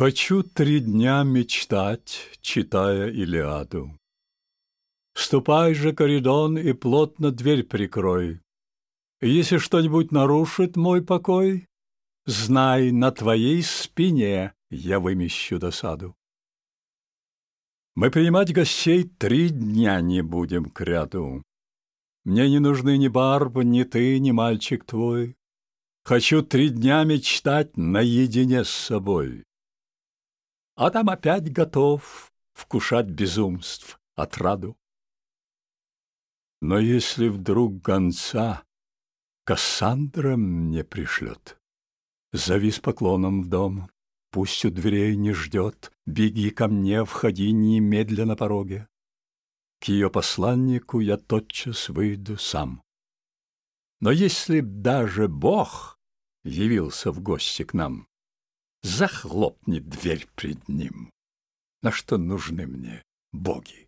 Хочу три дня мечтать, читая Илиаду. Ступай же, Коридон, и плотно дверь прикрой. Если что-нибудь нарушит мой покой, знай, на твоей спине я вымещу досаду. Мы принимать гостей три дня не будем к ряду. Мне не нужны ни барб, ни ты, ни мальчик твой. Хочу три дня мечтать наедине с собой. А там опять готов вкушать безумств, отраду. Но если вдруг гонца Кассандра мне пришлет, Зови с поклоном в дом, Пусть у дверей не ждет, Беги ко мне, входи на пороге. К ее посланнику я тотчас выйду сам. Но если б даже Бог явился в гости к нам, Захлопни дверь пред ним. На что нужны мне боги?